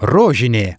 rožinė.